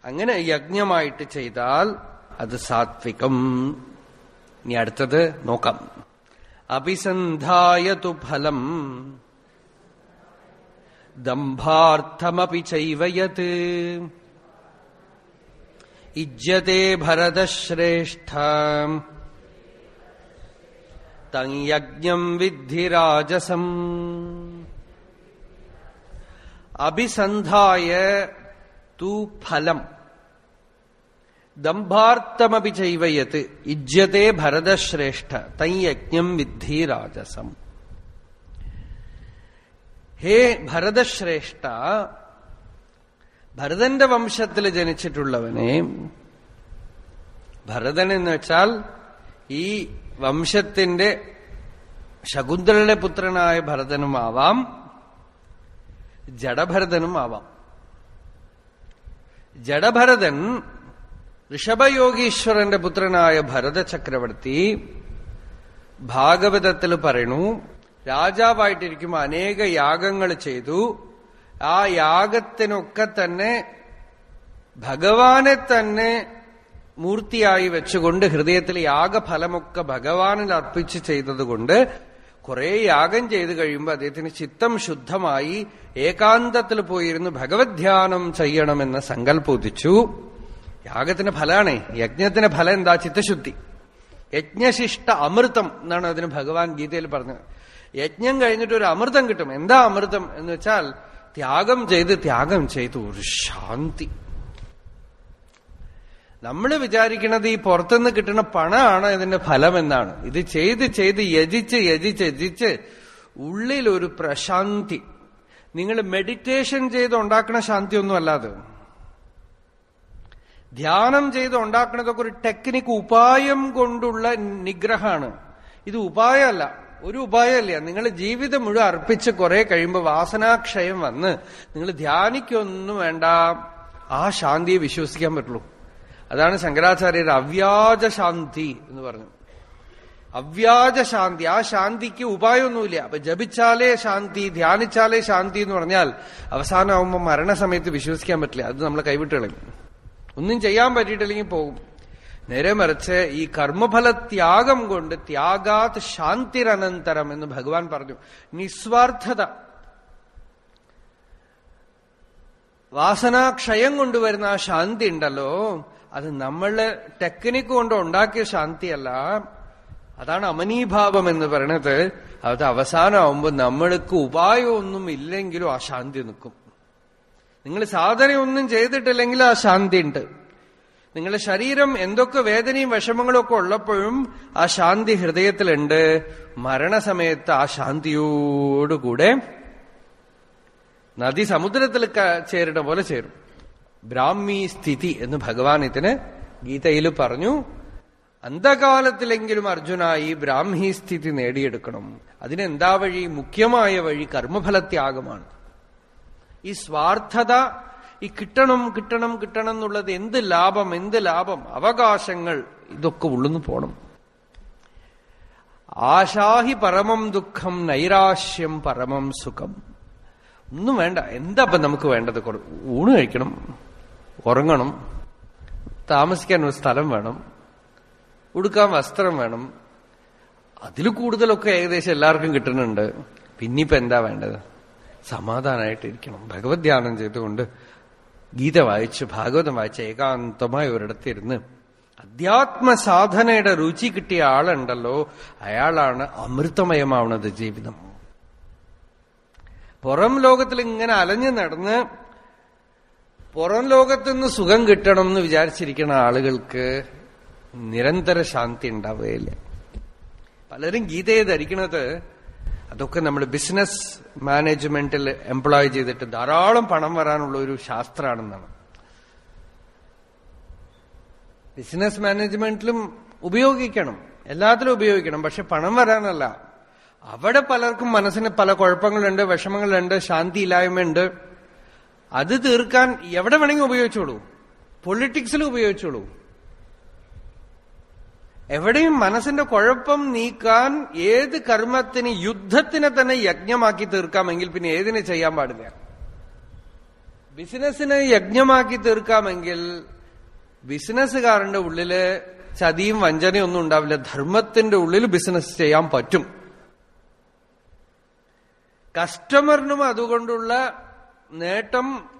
അങ്ങനെ യജ്ഞമായിട്ട് ചെയ്താൽ അത് സാത്വികം. ഇനി അടുത്തത് നോക്കാം. അഭിസന്ധായതു ഫലം. ദംഭാർത്ഥമപി ചൈവയത്. ഇജ്യത്തെ ഭരതശ്രേഷ്ഠ. തജ്ഞം വിദ്ധി രാജസം അഭിസന്ധായ തൂ ഫലം. ദംഭാർത്ഥമപി ചൈവയത് ഇജ്യത്തെ ഭരതശ്രേഷ്ഠ തൈ യജ്ഞം വിദ്ധി രാജസം ഹേ ഭരതശ്രേഷ്ഠ ഭരതന്റെ വംശത്തിൽ ജനിച്ചിട്ടുള്ളവനെ ഭരതൻ എന്ന് വെച്ചാൽ ഈ വംശത്തിന്റെ ശകുന്തളയുടെ പുത്രനായ ഭരതനും ആവാം ജഡഭരതനും ആവാം. ജഡഭരതൻ ഋഷഭയോഗീശ്വരന്റെ പുത്രനായ ഭരത ചക്രവർത്തി ഭാഗവതത്തിൽ പറയണു രാജാവായിട്ടിരിക്കുമ്പോൾ അനേക യാഗങ്ങൾ ചെയ്തു. ആ യാഗത്തിനൊക്കെ തന്നെ ഭഗവാനെ തന്നെ മൂർത്തിയായി വെച്ചുകൊണ്ട് ഹൃദയത്തിൽ യാഗഫലമൊക്കെ ഭഗവാനിൽ അർപ്പിച്ച് ചെയ്തതുകൊണ്ട് കുറെ യാഗം ചെയ്തു കഴിയുമ്പോൾ അദ്ദേഹത്തിന് ചിത്തം ശുദ്ധമായി ഏകാന്തത്തിൽ പോയിരുന്ന് ഭഗവത് ധ്യാനം ചെയ്യണമെന്ന് സങ്കല്പോദിച്ചു. യാഗത്തിന് ഫലാണേ. യജ്ഞത്തിന് ഫലം എന്താ? ചിത്തശുദ്ധി. യജ്ഞശിഷ്ട അമൃതം എന്നാണ് അതിന് ഭഗവാൻ ഗീതയിൽ പറഞ്ഞത്. യജ്ഞം കഴിഞ്ഞിട്ട് ഒരു അമൃതം കിട്ടും. എന്താ അമൃതം എന്ന് വെച്ചാൽ ത്യാഗം ചെയ്ത് ത്യാഗം ചെയ്ത് ഒരു ശാന്തി. നമ്മൾ വിചാരിക്കുന്നത് ഈ പുറത്തുനിന്ന് കിട്ടുന്ന പണമാണ് ഇതിന്റെ ഫലം എന്നാണ് ഇത് ചെയ്ത് ചെയ്ത് യജിച്ച് യജിച്ച് യജിച്ച് ഉള്ളിൽ ഒരു പ്രശാന്തി. നിങ്ങൾ മെഡിറ്റേഷൻ ചെയ്ത് ഉണ്ടാക്കുന്ന ശാന്തി ഒന്നും അല്ലാതെ. ധ്യാനം ചെയ്ത് ഉണ്ടാക്കുന്നതൊക്കെ ഒരു ടെക്നിക്ക് ഉപായം കൊണ്ടുള്ള നിഗ്രഹമാണ്. ഇത് ഉപായമല്ല. ഒരു ഉപായമല്ല. നിങ്ങൾ ജീവിതം മുഴുവൻ അർപ്പിച്ച് കുറെ കഴിയുമ്പോൾ വാസനാക്ഷയം വന്ന് നിങ്ങൾ ധ്യാനിക്കൊന്നും വേണ്ട. ആ ശാന്തിയെ വിശ്വസിക്കാൻ പറ്റുള്ളൂ. അതാണ് ശങ്കരാചാര്യർ അവ്യാജ ശാന്തി എന്ന് പറഞ്ഞു. അവ്യാജ ശാന്തി ആ ശാന്തിക്ക് ഉപായമൊന്നുമില്ല അപ്പൊ ജപിച്ചാലേ ശാന്തി ധ്യാനിച്ചാലേ ശാന്തി എന്ന് പറഞ്ഞാൽ അവസാനമാകുമ്പോൾ മരണസമയത്ത് വിശ്വസിക്കാൻ പറ്റില്ല. അത് നമ്മൾ കൈവിട്ടിളങ്ങി ഒന്നും ചെയ്യാൻ പറ്റിയിട്ടില്ലെങ്കിൽ പോകും. നേരെ മറിച്ച് ഈ കർമ്മഫലത്യാഗം കൊണ്ട് ത്യാഗാത് ശാന്തിരനന്തരം എന്ന് ഭഗവാൻ പറഞ്ഞു. നിസ്വാർത്ഥത. വാസനാക്ഷയം കൊണ്ടുവരുന്ന ആ ശാന്തി ഉണ്ടല്ലോ. അത് നമ്മളെ ടെക്നിക്ക് കൊണ്ട് ഉണ്ടാക്കിയ ശാന്തിയല്ല. അതാണ് അമനീഭാവം എന്ന് പറയണത്. അത് അവസാനമാകുമ്പോൾ നമ്മൾക്ക് ഉപായമൊന്നും ഇല്ലെങ്കിലും ആ ശാന്തി നിൽക്കും. നിങ്ങൾ സാധനയൊന്നും ചെയ്തിട്ടില്ലെങ്കിൽ ആ ശാന്തി ഉണ്ട്. നിങ്ങളുടെ ശരീരം എന്തൊക്കെ വേദനയും വിഷമങ്ങളും ഒക്കെ ഉള്ളപ്പോഴും ആ ശാന്തി ഹൃദയത്തിലുണ്ട്. മരണസമയത്ത് ആ ശാന്തിയോടുകൂടെ നദി സമുദ്രത്തിൽ ചേരുന്ന പോലെ ചേരും. ബ്രാഹ്മി സ്ഥിതി എന്ന് ഭഗവാൻ ഇതിന് ഗീതയിൽ പറഞ്ഞു. അന്ധകാലത്തിലെങ്കിലും അർജുന ഈ ബ്രാഹ്മി സ്ഥിതി നേടിയെടുക്കണം. അതിനെന്താ വഴി? മുഖ്യമായ വഴി കർമ്മഫലത്യാഗമാണ്. ഈ സ്വാർത്ഥത ഈ കിട്ടണം കിട്ടണം കിട്ടണം എന്നുള്ളത് എന്ത് ലാഭം എന്ത് ലാഭം? അവകാശങ്ങൾ ഇതൊക്കെ ഉള്ളുന്നു പോണം. ആശാഹി പരമം ദുഃഖം നൈരാശ്യം പരമം സുഖം. ഒന്നും വേണ്ട. എന്താ നമുക്ക് വേണ്ടത്? ഊണ് കഴിക്കണം. ഉറങ്ങണം താമസിക്കാൻ ഒരു സ്ഥലം വേണം ഉടുക്കാൻ വസ്ത്രം വേണം. അതിൽ കൂടുതലൊക്കെ ഏകദേശം എല്ലാവർക്കും കിട്ടുന്നുണ്ട്. പിന്നിപ്പോ എന്താ വേണ്ടത്? സമാധാനമായിട്ടിരിക്കണം ഭഗവത് ധ്യാനം ചെയ്തുകൊണ്ട് ഗീത വായിച്ച് ഭാഗവതം വായിച്ച് ഏകാന്തമായി ഒരിടത്തിരുന്ന് അധ്യാത്മ സാധനയുടെ രുചി കിട്ടിയ ആളുണ്ടല്ലോ. അയാളാണ് അമൃതമയമാവുന്നത് ജീവിതം. പുറം ലോകത്തിൽ ഇങ്ങനെ അലഞ്ഞു നടന്ന് പുറം ലോകത്തുനിന്ന് സുഖം കിട്ടണം എന്ന് വിചാരിച്ചിരിക്കുന്ന ആളുകൾക്ക് നിരന്തര ശാന്തി ഉണ്ടാവുകയില്ല. പലരും ഗീതയെ ധരിക്കുന്നത് അതൊക്കെ നമ്മൾ ബിസിനസ് മാനേജ്മെന്റിൽ എംപ്ലോയ് ചെയ്തിട്ട് ധാരാളം പണം വരാനുള്ള ഒരു ശാസ്ത്രമാണെന്നാണ്. ബിസിനസ് മാനേജ്മെന്റിലും ഉപയോഗിക്കണം. എല്ലാത്തിലും ഉപയോഗിക്കണം. പക്ഷെ പണം വരാനല്ല. അവിടെ പലർക്കും മനസ്സിന് പല കുഴപ്പങ്ങളുണ്ട് വിഷമങ്ങളുണ്ട് ശാന്തി ഇല്ലായ്മയുണ്ട് അത് തീർക്കാൻ എവിടെ വേണമെങ്കിൽ ഉപയോഗിച്ചോളൂ. പൊളിറ്റിക്സിൽ ഉപയോഗിച്ചോളൂ. എവിടെയും മനസ്സിന്റെ കുഴപ്പം നീക്കാൻ ഏത് കർമ്മത്തിന് യുദ്ധത്തിനെ തന്നെ യജ്ഞമാക്കി തീർക്കാമെങ്കിൽ പിന്നെ ഏതിനെ ചെയ്യാൻ പാടില്ല? ബിസിനസ്സിനെ യജ്ഞമാക്കി തീർക്കാമെങ്കിൽ ബിസിനസ്സുകാരന്റെ ഉള്ളിൽ ചതിയും വഞ്ചനയും ഒന്നും ഉണ്ടാവില്ല. ധർമ്മത്തിന്റെ ഉള്ളിൽ ബിസിനസ് ചെയ്യാൻ പറ്റും. കസ്റ്റമറിനും അതുകൊണ്ടുള്ള നേട്ടം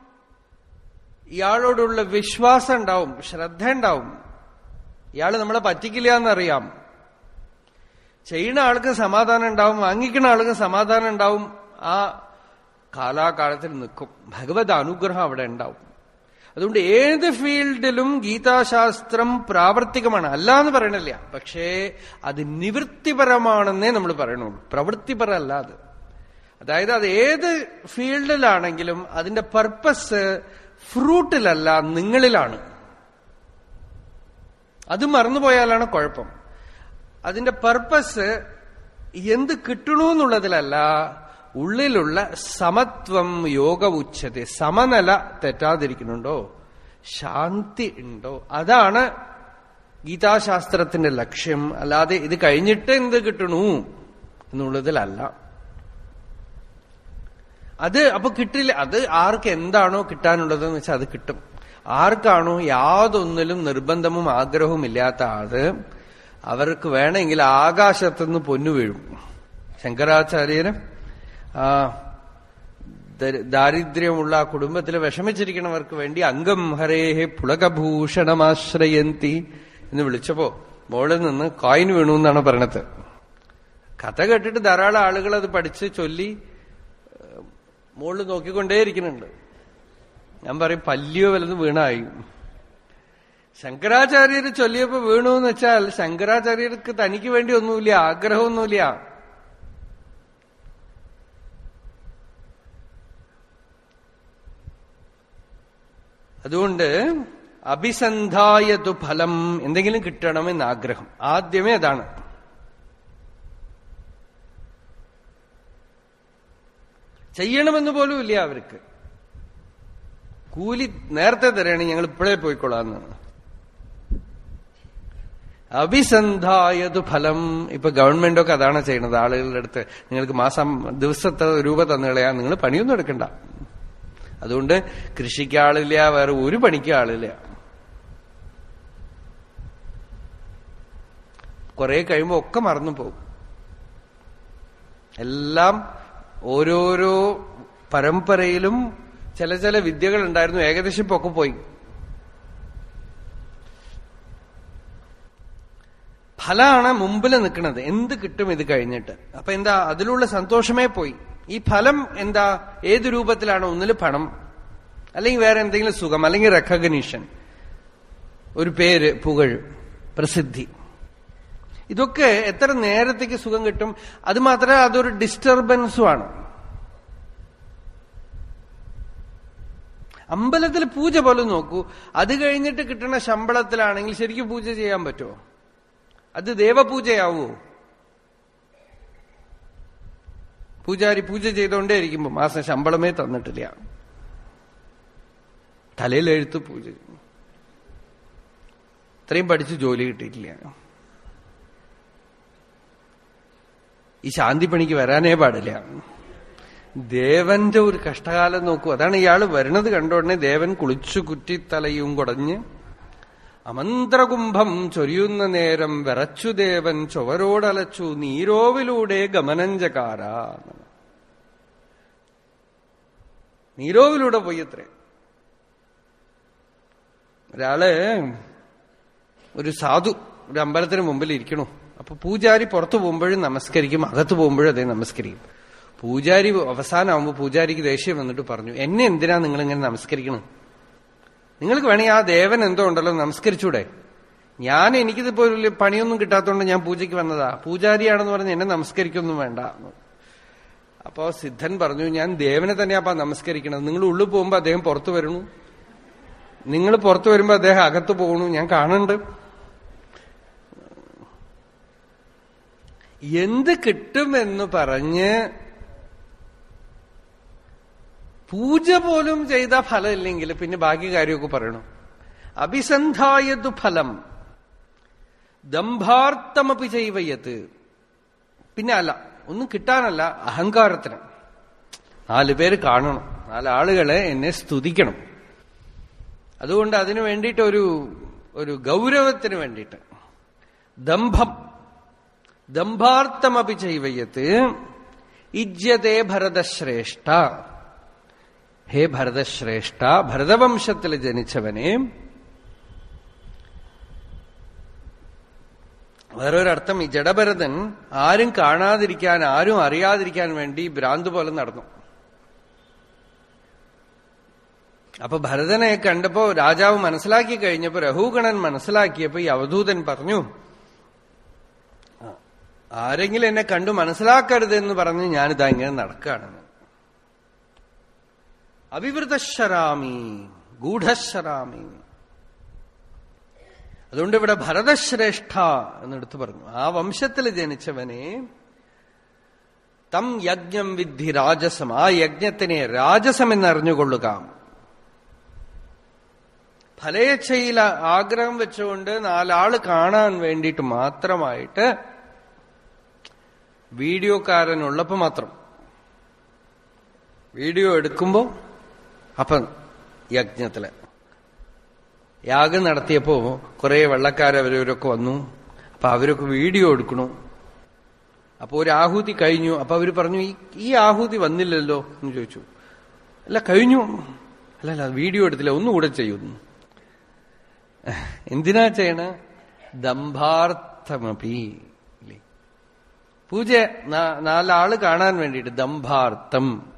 ഇയാളോടുള്ള വിശ്വാസം ഉണ്ടാവും ശ്രദ്ധ ഉണ്ടാവും. ഇയാൾ നമ്മളെ പറ്റിക്കില്ല എന്നറിയാം. ചെയ്യുന്ന ആൾക്ക് സമാധാനം ഉണ്ടാവും വാങ്ങിക്കുന്ന ആൾക്ക് സമാധാനം ഉണ്ടാവും. ആ കാലാകാലത്തിൽ നിൽക്കും. ഭഗവത് അനുഗ്രഹം അവിടെ ഉണ്ടാവും. അതുകൊണ്ട് ഏത് ഫീൽഡിലും ഗീതാശാസ്ത്രം പ്രാവർത്തികമാണ്. അല്ല എന്ന് പറയണില്ല. പക്ഷേ അത് നിവൃത്തിപരമാണെന്നേ നമ്മൾ പറയണുള്ളൂ. പ്രവൃത്തിപരമല്ല അത്. അതായത് അത് ഏത് ഫീൽഡിലാണെങ്കിലും അതിന്റെ പർപ്പസ് ഫ്രൂട്ടിലല്ല നിങ്ങളിലാണ്. അത് മറന്നുപോയാലാണ് കുഴപ്പം. അതിന്റെ പർപ്പസ് എന്ത് കിട്ടണമെന്നുള്ളതിലല്ല ഉള്ളിലുള്ള സമത്വം യോഗ ഉച്ചത സമനില തെറ്റാതിരിക്കുന്നുണ്ടോ? ശാന്തി ഉണ്ടോ? അതാണ് ഗീതാശാസ്ത്രത്തിന്റെ ലക്ഷ്യം. അല്ലാതെ ഇത് കഴിഞ്ഞിട്ട് എന്ത് കിട്ടണു എന്നുള്ളതിലല്ല. അത് അപ്പൊ കിട്ടില്ല. അത് ആർക്ക് എന്താണോ കിട്ടാനുള്ളത് എന്ന് വെച്ചാൽ അത് കിട്ടും. ആർക്കാണോ യാതൊന്നിലും നിർബന്ധമും ആഗ്രഹവും ഇല്ലാത്ത ആൾ അവർക്ക് വേണമെങ്കിൽ ആകാശത്തുനിന്ന് പൊന്നു വീഴും. ശങ്കരാചാര്യന് ആ ദാരിദ്ര്യമുള്ള ആ കുടുംബത്തിൽ വിഷമിച്ചിരിക്കണവർക്ക് വേണ്ടി അംഗം ഹരേഹെ പുളകഭൂഷണമാശ്രയന്തി എന്ന് വിളിച്ചപ്പോ മോളിൽ നിന്ന് കോയിൻ വീണു എന്നാണ് പറയണത്. കഥ കേട്ടിട്ട് ധാരാളം ആളുകൾ അത് പഠിച്ച് ചൊല്ലി മുകളിൽ നോക്കിക്കൊണ്ടേയിരിക്കുന്നുണ്ട്. ഞാൻ പറയും പല്ലിയോ വല്ലതും വീണായി? ശങ്കരാചാര്യർ ചൊല്ലിയപ്പോ വീണു എന്ന് വെച്ചാൽ ശങ്കരാചാര്യർക്ക് തനിക്ക് വേണ്ടി ഒന്നുമില്ല ആഗ്രഹമൊന്നുമില്ല. അതുകൊണ്ട് അഭിസന്ധായതു ഫലം എന്തെങ്കിലും കിട്ടണമെന്ന് ആഗ്രഹം ആദ്യമേ അതാണ്. ചെയ്യണമെന്ന് പോലും ഇല്ല അവർക്ക്. കൂലി നേരത്തെ തരണേ ഞങ്ങൾ ഇപ്പോഴേ പോയിക്കൊള്ളാന്ന്. അഭിസന്ധായതു ഫലം. ഇപ്പൊ ഗവൺമെന്റൊക്കെ അതാണ് ചെയ്യുന്നത്. ആളുകളുടെ അടുത്ത് നിങ്ങൾക്ക് മാസം ദിവസത്തെ രൂപ തന്നുകളയാ നിങ്ങൾ പണിയൊന്നും എടുക്കണ്ട. അതുകൊണ്ട് കൃഷിക്ക് ആളില്ല വേറെ ഒരു പണിക്ക് ആളില്ല. കുറെ കഴിയുമ്പോ ഒക്കെ മറന്നു പോകും. എല്ലാം ഓരോരോ പരമ്പരയിലും ചില ചില വിദ്യകൾ ഉണ്ടായിരുന്നു ഏകദേശം ഇപ്പൊ ഒക്കെ പോയി. ഫലമാണ് മുമ്പിൽ നിൽക്കുന്നത്. എന്ത് കിട്ടും ഇത് കഴിഞ്ഞിട്ട്? അപ്പൊ എന്താ അതിലുള്ള സന്തോഷമേ പോയി. ഈ ഫലം എന്താ ഏത് രൂപത്തിലാണ്? ഒന്നിൽ പണം അല്ലെങ്കിൽ വേറെ എന്തെങ്കിലും സുഖം അല്ലെങ്കിൽ റെക്കഗ്നീഷൻ ഒരു പേര് പുകഴ് പ്രസിദ്ധി. ഇതൊക്കെ എത്ര നേരത്തേക്ക് സുഖം കിട്ടും? അത് മാത്രമേ അതൊരു ഡിസ്റ്റർബൻസുമാണ് അമ്പലത്തിൽ പൂജ പോലും നോക്കൂ. അത് കഴിഞ്ഞിട്ട് കിട്ടുന്ന ശമ്പളത്തിലാണെങ്കിൽ ശരിക്കും പൂജ ചെയ്യാൻ പറ്റുമോ? അത് ദേവപൂജയാവോ? പൂജാരി പൂജ ചെയ്തുകൊണ്ടേ ഇരിക്കുമ്പോ മാസം ശമ്പളമേ തന്നിട്ടില്ല. തലയിലെഴുത്ത് പൂജ ഇത്രയും പഠിച്ച് ജോലി കിട്ടിയിട്ടില്ല. ഈ ശാന്തി പണിക്ക് വരാനേ പാടില്ല. ദേവന്റെ ഒരു കഷ്ടകാലം നോക്കൂ. അതാണ് ഇയാൾ വരണത് കണ്ടോടനെ ദേവൻ കുളിച്ചു കുറ്റിത്തലയും കുടഞ്ഞ് അമന്ത്രകുംഭം ചൊരിയുന്ന നേരം വിറച്ചു ദേവൻ ചുവരോടലച്ചു നീരോവിലൂടെ ഗമനഞ്ചകാര. നീരോവിലൂടെ പോയി അത്രേ. ഒരാൾ ഒരു സാധു ഒരു അമ്പലത്തിന് മുമ്പിൽ ഇരിക്കണു. അപ്പൊ പൂജാരി പുറത്തു പോകുമ്പോഴും നമസ്കരിക്കും അകത്ത് പോകുമ്പോഴും അതേ നമസ്കരിക്കും. പൂജാരി അവസാനമാകുമ്പോൾ പൂജാരിക്ക് ദേഷ്യം വന്നിട്ട് പറഞ്ഞു എന്നെ എന്തിനാ നിങ്ങൾ ഇങ്ങനെ നമസ്കരിക്കണം? നിങ്ങൾക്ക് വേണമെങ്കിൽ ആ ദേവൻ എന്തോ ഉണ്ടല്ലോ നമസ്കരിച്ചൂടെ? ഞാൻ എനിക്കിതിപ്പോ വലിയ പണിയൊന്നും കിട്ടാത്തതുകൊണ്ട് ഞാൻ പൂജയ്ക്ക് വന്നതാ. പൂജാരിയാണെന്ന് പറഞ്ഞ് എന്നെ നമസ്കരിക്കൊന്നും വേണ്ട. അപ്പോ സിദ്ധൻ പറഞ്ഞു ഞാൻ ദേവനെ തന്നെയാപ്പാ നമസ്കരിക്കണത്. നിങ്ങൾ ഉള്ളിൽ പോകുമ്പോ അദ്ദേഹം പുറത്തു വരണു നിങ്ങൾ പുറത്തു വരുമ്പോ അദ്ദേഹം അകത്ത് പോകണു ഞാൻ കാണുന്നുണ്ട്. എന്ത് കിട്ടുമെന്ന് പറഞ്ഞ് പൂജ പോലും ചെയ്ത ഫലമില്ലെങ്കിൽ പിന്നെ ബാക്കി കാര്യമൊക്കെ പറയണു. അഭിസന്ധായതു ഫലം. ദംഭാർത്ഥമപി ചെയ്വയ്യത്ത്. പിന്നെ അല്ല ഒന്നും കിട്ടാനല്ല അഹങ്കാരത്തിന്. നാല് പേര് കാണണം. നാലാളുകളെ എന്നെ സ്തുതിക്കണം. അതുകൊണ്ട് അതിനു വേണ്ടിയിട്ട് ഒരു ഒരു ഗൗരവത്തിന് വേണ്ടിയിട്ട് ദംഭം ദംഭാർത്ഥമപി ചെയ്വയത്ത് ഇജ്യതേ ഭരതശ്രേഷ്ഠ. ഹേ ഭരതശ്രേഷ്ഠ ഭരതവംശത്തിൽ ജനിച്ചവനെ. വേറൊരർത്ഥം ഈ ജഡഭരതൻ ആരും കാണാതിരിക്കാൻ ആരും അറിയാതിരിക്കാൻ വേണ്ടി ഭ്രാന്ത് പോലെ നടന്നു. അപ്പൊ ഭരതനെ കണ്ടപ്പോ രാജാവ് മനസ്സിലാക്കി കഴിഞ്ഞപ്പോ രഹൂഗണൻ മനസ്സിലാക്കിയപ്പോ ഈ അവധൂതൻ പറഞ്ഞു ആരെങ്കിലും എന്നെ കണ്ടു മനസ്സിലാക്കരുതെന്ന് പറഞ്ഞ് ഞാനിതാ ഇങ്ങനെ നടക്കുകയാണ് അവിവൃതശരാമി ഗൂഢശരാമി. അതുകൊണ്ട് ഇവിടെ ഭരതശ്രേഷ്ഠ എന്നെടുത്ത് പറഞ്ഞു. ആ വംശത്തിൽ ജനിച്ചവനെ തം യജ്ഞം വിദ്ധി രാജസം. ആ യജ്ഞത്തിനെ രാജസം എന്നറിഞ്ഞുകൊള്ളുക. ഫലേച്ഛയിൽ ആഗ്രഹം വെച്ചുകൊണ്ട് നാലാൾ കാണാൻ വേണ്ടിയിട്ട് മാത്രമായിട്ട് വീഡിയോക്കാരനുള്ളപ്പോ മാത്രം. വീഡിയോ എടുക്കുമ്പോ അപ്പം യജ്ഞത്തിൽ. യാഗം നടത്തിയപ്പോ കുറെ വെള്ളക്കാരവരവരൊക്കെ വന്നു. അപ്പൊ അവരൊക്കെ വീഡിയോ എടുക്കണു. അപ്പൊ ഒരു ആഹൂതി കഴിഞ്ഞു. അപ്പൊ അവർ പറഞ്ഞു ഈ ആഹൂതി വന്നില്ലല്ലോ? എന്ന് ചോദിച്ചു. അല്ല കഴിഞ്ഞു. അല്ല അല്ല വീഡിയോ എടുത്തില്ല. ഒന്നുകൂടെ ചെയ്യുന്നു എന്തിനാ ചെയ്യണ? ദംഭാർത്ഥമപി ഇല്ലേ? പൂജ നാലാൾ കാണാൻ വേണ്ടിയിട്ട് ദംഭാർത്ഥം.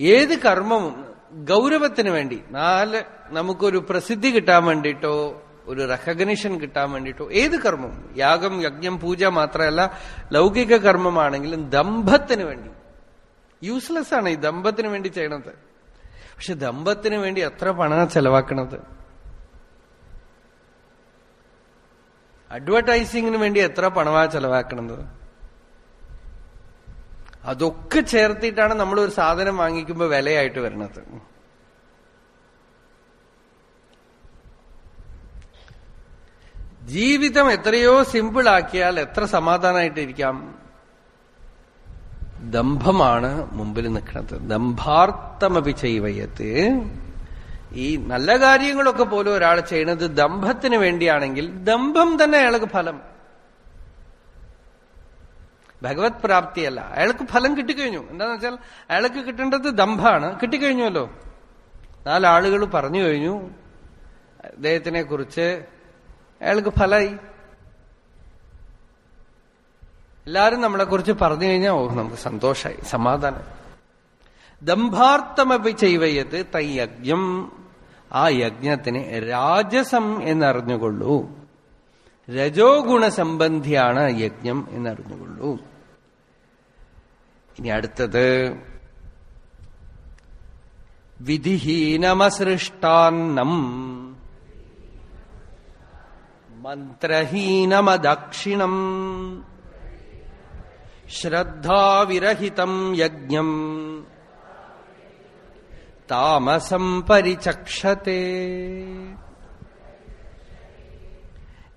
ഏത് കർമ്മവും ഗൗരവത്തിന് വേണ്ടി നാല് നമുക്കൊരു പ്രസിദ്ധി കിട്ടാൻ വേണ്ടിയിട്ടോ ഒരു റെക്കഗ്നിഷൻ കിട്ടാൻ വേണ്ടിയിട്ടോ ഏത് കർമ്മവും യാഗം യജ്ഞം പൂജ മാത്രമല്ല ലൗകിക കർമ്മമാണെങ്കിലും ദമ്പത്തിന് വേണ്ടി. യൂസ്ലെസ് ആണ് ഈ ദമ്പത്തിന് വേണ്ടി ചെയ്യണത്. പക്ഷെ ദമ്പത്തിന് വേണ്ടി എത്ര പണം ചെലവാക്കണത്? അഡ്വർടൈസിങ്ങിന് വേണ്ടി എത്ര പണമാ ചെലവാക്കണത്? അതൊക്കെ ചേർത്തിട്ടാണ് നമ്മൾ ഒരു സാധനം വാങ്ങിക്കുമ്പോൾ വിലയായിട്ട് വരുന്നത്. ജീവിതം എത്രയോ സിമ്പിൾ ആക്കിയാൽ എത്ര സമാധാനമായിട്ടിരിക്കാം ദംഭമാണ് മുമ്പിൽ നിൽക്കുന്നത്. ദംഭാർത്ഥമപി ചെയ്വയത്ത് ഈ നല്ല കാര്യങ്ങളൊക്കെ പോലും ഒരാൾ ചെയ്യണത് ദമ്പത്തിന് വേണ്ടിയാണെങ്കിൽ ദമ്പം തന്നെ അയാൾക്ക് ഫലം. ഭഗവത് പ്രാപ്തിയല്ല. അയാൾക്ക് ഫലം കിട്ടിക്കഴിഞ്ഞു. എന്താന്ന് വെച്ചാൽ അയാൾക്ക് കിട്ടേണ്ടത് ദമ്പാണ്. കിട്ടിക്കഴിഞ്ഞുവല്ലോ. നാലാളുകൾ പറഞ്ഞു കഴിഞ്ഞു. അദ്ദേഹത്തിനെ കുറിച്ച് അയാൾക്ക് ഫലമായി എല്ലാരും നമ്മളെ കുറിച്ച് പറഞ്ഞു കഴിഞ്ഞാൽ നമുക്ക് സന്തോഷമായി സമാധാനം. ദംഭാർത്ഥമപി ചെയ്വയത് തയ്യജ്ഞം ആ യജ്ഞത്തിന് രാജസം എന്നറിഞ്ഞുകൊള്ളൂ. രജോ ഗുണസംബന്ധിയാണ് യജ്ഞം എന്നറിഞ്ഞുകൊള്ളൂ. ഇനി അടുത്തത്. വിധിഹീനമസൃഷ്ടാന്നം. മന്ത്രഹീനമദക്ഷിണം. ശ്രദ്ധാവിരഹിതം യജ്ഞം. താമസം പരിചക്ഷത്തെ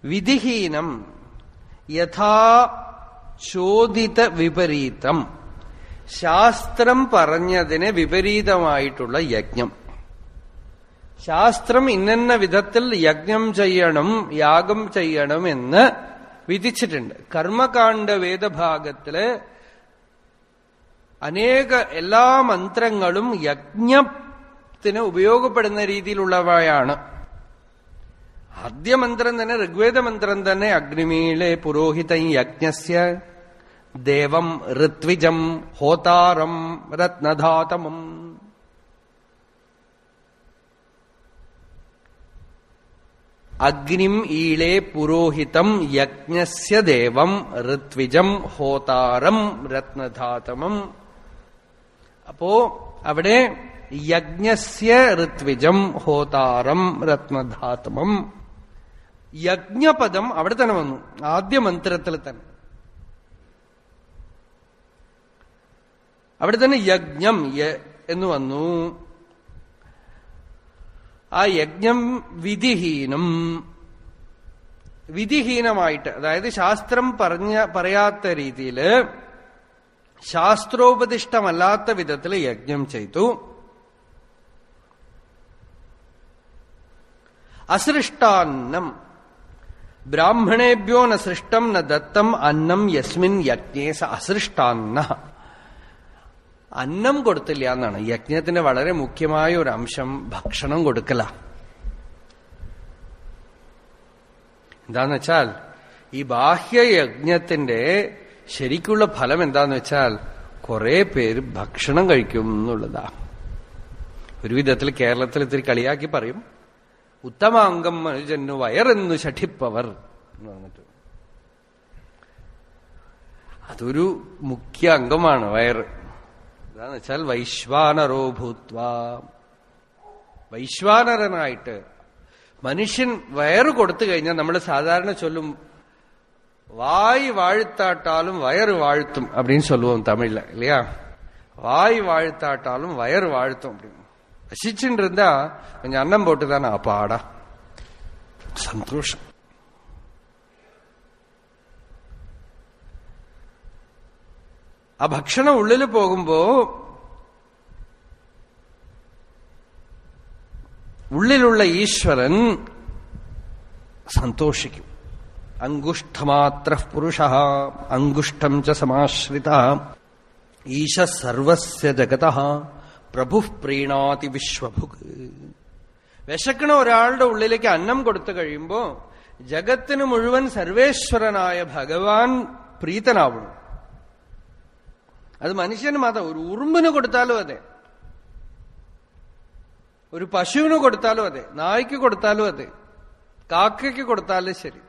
വിധിഹീനം യഥാ ചോദിത വിപരീതം. ശാസ്ത്രം പറഞ്ഞതിന് വിപരീതമായിട്ടുള്ള യജ്ഞം. ശാസ്ത്രം ഇന്നെന്ന വിധത്തിൽ യജ്ഞം ചെയ്യണം യാഗം ചെയ്യണം എന്ന് വിധിച്ചിട്ടുണ്ട്. കർമ്മകാണ്ഡ വേദഭാഗത്തിൽ അനേക എല്ലാ മന്ത്രങ്ങളും യജ്ഞത്തിന് ഉപയോഗപ്പെടുന്ന രീതിയിലുള്ളവയാണ്. ആദ്യ മന്ത്രം തന്നെ ഋഗ്വേദ മന്ത്രം തന്നെ അഗ്നിമീളെ പുരോഹിത യജ്ഞസ്യ ദേവം ഋത്വിജം ഹോതാരം രത്നധാതമം. അഗ്നിം ഈളെ പുരോഹിതം യജ്ഞസ്യ ദേവം ഋത്വിജം ഹോതാരം രത്നധാതമം. അപ്പോ അവിടെ യജ്ഞസ്യ ഋത്വിജം ഹോതാരം രത്നധാത്മം. യജ്ഞപദം അവിടെ തന്നെ വന്നു. ആദ്യ മന്ത്രത്തിൽ തന്നെ. അവിടെ തന്നെ യജ്ഞം എന്ന് വന്നു. ആ യജ്ഞം വിധിഹീനം. വിധിഹീനമായിട്ട് അതായത് ശാസ്ത്രം പറഞ്ഞ പറയാത്ത രീതിയിൽ ശാസ്ത്രോപദിഷ്ടമല്ലാത്ത വിധത്തിൽ യജ്ഞം ചെയ്തു. അസൃഷ്ടാന്നം. ബ്രാഹ്മണേഭ്യോ ന സൃഷ്ടം ന ദത്തം അന്നം യസ്മിൻ യജ്ഞേ സ അസൃഷ്ടാന്ന. അന്നം കൊടുത്തില്ല എന്നാണ്. യജ്ഞത്തിന്റെ വളരെ മുഖ്യമായ ഒരു അംശം ഭക്ഷണം കൊടുക്കല. എന്താന്ന് വെച്ചാൽ ഈ ബാഹ്യയജ്ഞത്തിന്റെ ശരിക്കുള്ള ഫലം എന്താന്ന് വെച്ചാൽ കുറെ പേര് ഭക്ഷണം കഴിക്കും എന്നുള്ളതാ. ഒരു വിധത്തിൽ കേരളത്തിൽ ഇത്തിരി കളിയാക്കി പറയും. ഉത്തമാംഗം മനുജന്നു വയറെന്നു ഷഠിപ്പവർ എന്ന് പറഞ്ഞിട്ട്. അതൊരു മുഖ്യ അംഗമാണ് വയറ്. എന്താന്ന് വെച്ചാൽ വൈശ്വാനരോ ഭൂത്വ. വൈശ്വാനരനായിട്ട് മനുഷ്യൻ വയറ് കൊടുത്തു കഴിഞ്ഞാൽ നമ്മൾ സാധാരണ ചൊല്ലും வாய் வாழ்த்தாட்டாலும் வயறு வாழ்த்தும் அப்படின்னு சொல்லுவோம் தமிழ்ல இல்லையா வாய் வாழ்த்தாட்டாலும் வயறு வாழ்த்தும் அப்படின்னு பசிச்சுட்டு இருந்தா கொஞ்சம் அன்னம் போட்டுதானே அப்பாடா சந்தோஷம் ആ ഭക്ഷണം ഉള്ളിൽ പോകുമ്പോ ഉള്ളിലുള്ള ഈശ്വരൻ സന്തോഷിക്കും അങ്കുഷ്ഠമാത്ര പുരുഷ അങ്കുഷ്ടം ച സമാശ്രിത. ഈശ സർവസ്യ ജഗത പ്രഭു പ്രീണാതി വിശ്വഭുക്. വിശക്കണ ഒരാളുടെ ഉള്ളിലേക്ക് അന്നം കൊടുത്തു കഴിയുമ്പോ ജഗത്തിന് മുഴുവൻ സർവേശ്വരനായ ഭഗവാൻ പ്രീതനാവുന്നു. അത് മനുഷ്യന് മാത്രം ഒരു ഉറുമ്പിന് കൊടുത്താലും അതെ. ഒരു പശുവിന് കൊടുത്താലും അതെ. നായ്ക്ക് കൊടുത്താലും അതെ. കാക്കയ്ക്ക് കൊടുത്താലും ശരി.